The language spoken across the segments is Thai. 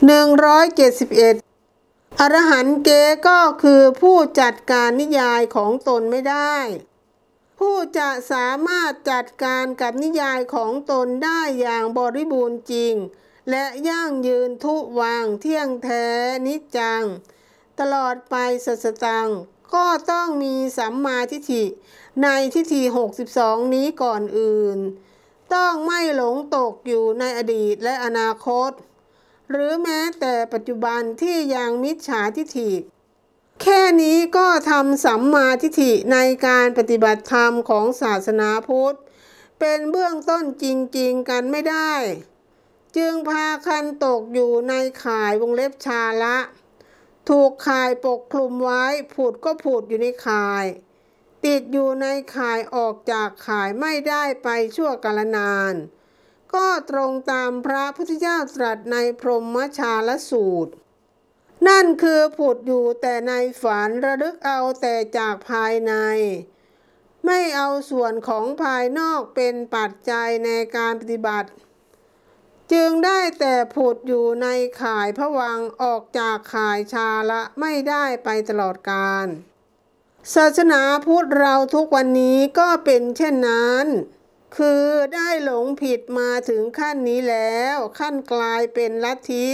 171 อรหันเกก็คือผู้จัดการนิยายของตนไม่ได้ ผู้จะสามารถจัดการกับนิยายของตนได้อย่างบริบูรณ์จริง และยั่งยืนทุวังเที่ยงแท้นิจจัง ตลอดไปสัสตังก็ต้องมีสัมมาทิฏฐิในทิฏฐิ62 นี้ก่อนอื่น ต้องไม่หลงตกอยู่ในอดีตและอนาคต หรือแม้แต่ปัจจุบันที่ยังมิจฉาทิฏฐิ แค่นี้ก็ทำสัมมาทิฏฐิในการปฏิบัติธรรมของศาสนาพุทธ เป็นเบื้องต้นจริง ๆ กันไม่ได้ จึงพาคันตกอยู่ในข่ายวงเล็บชาละ ถูกข่ายปกคลุมไว้ผุดก็ผุดอยู่ในข่าย ติดอยู่ในข่ายออกจากข่ายไม่ได้ไปชั่วกาลนาน ก็ตรงตามพระพุทธเจ้าตรัสในพรหมชาลสูตร นั่นคือผุดอยู่แต่ในฝันระลึกเอาแต่จากภายใน ไม่เอาส่วนของภายนอกเป็นปัจจัยในการปฏิบัติ จึงได้แต่ผุดอยู่ในข่ายพระวังออกจากข่ายชาละไม่ได้ไปตลอดกาลศาสนาพุทธเราทุกวันนี้ก็เป็นเช่นนั้น คือได้หลงผิดมาถึงขั้นนี้แล้ว ขั้นกลายเป็นลัทธิ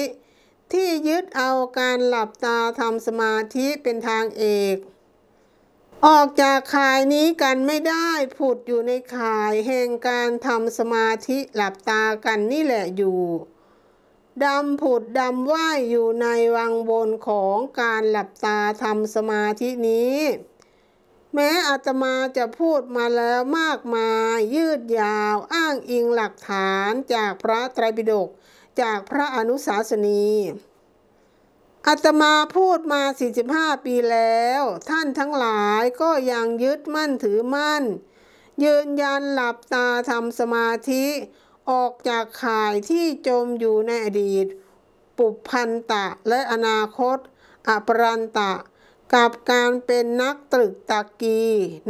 ที่ยึดเอาการหลับตาทำสมาธิเป็นทางเอก ออกจากข่ายนี้กันไม่ได้ผุดอยู่ในข่ายแห่งการทำสมาธิหลับตากันนี่แหละอยู่ดำผุดดำว่ายอยู่ในวังบนของการหลับตาทำสมาธินี้ แม้อาตมาจะพูดมาแล้วมากมายยืดยาว อ้างอิงหลักฐานจากพระไตรปิฎกจากพระอนุสาสนีอาตมาพูดมา 45 ปีแล้ว ท่านทั้งหลายก็ยังยึดมั่นถือมั่น ยืนยันหลับตาทำสมาธิออกจากข่ายที่จมอยู่ในอดีต ปุพันตะและอนาคต อปรันตะ กับการเป็นนักตรึกตะกี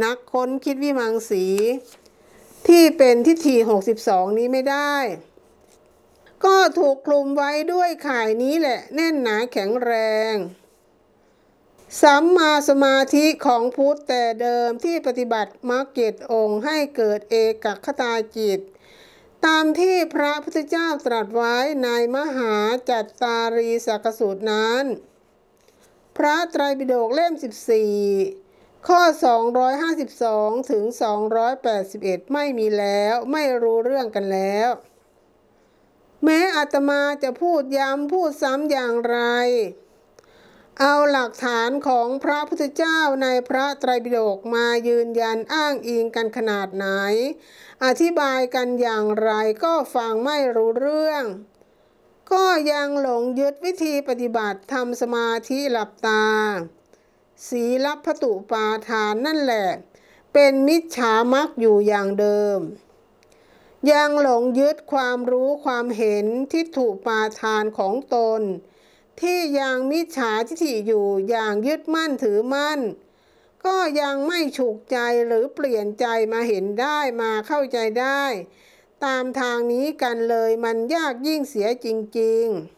นักค้นคิดวิมังสี ที่เป็นทิฏฐิ62 นี้ไม่ได้ ก็ถูกคลุมไว้ด้วยข่ายนี้แหละแน่นหนาแข็งแรงสัมมาสมาธิของพุทธแต่เดิมที่ปฏิบัติมรรคเกตองค์ให้เกิดเอกคตาจิต ตามที่พระพุทธเจ้าตรัสไว้ในมหาจัตตารีสักสูตรนั้น พระไตรปิฎกเล่ม 14 ข้อ 252 ถึง 281 ไม่มีแล้วไม่รู้เรื่องกันแล้ว แม้อาตมาจะพูดย้ำพูดซ้ำอย่างไร เอาหลักฐานของพระพุทธเจ้าในพระไตรปิฎกมายืนยันอ้างอิงกันขนาดไหน อธิบายกันอย่างไรก็ฟังไม่รู้เรื่อง ก็ยังหลงยึดวิธีปฏิบัติทำสมาธิหลับตา สีลับพตุปาทานนั่นแหละ เป็นมิจฉามักอยู่อย่างเดิม ยังหลงยึดความรู้ความเห็นที่ถูกปาทานของตน ที่ยังมิจฉาทิฏฐิอยู่อย่างยึดมั่นถือมั่น ก็ยังไม่ฉุกใจหรือเปลี่ยนใจมาเห็นได้มาเข้าใจได้ ตามทางนี้กันเลยมันยากยิ่งเสียจริง ๆ